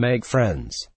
Make friends.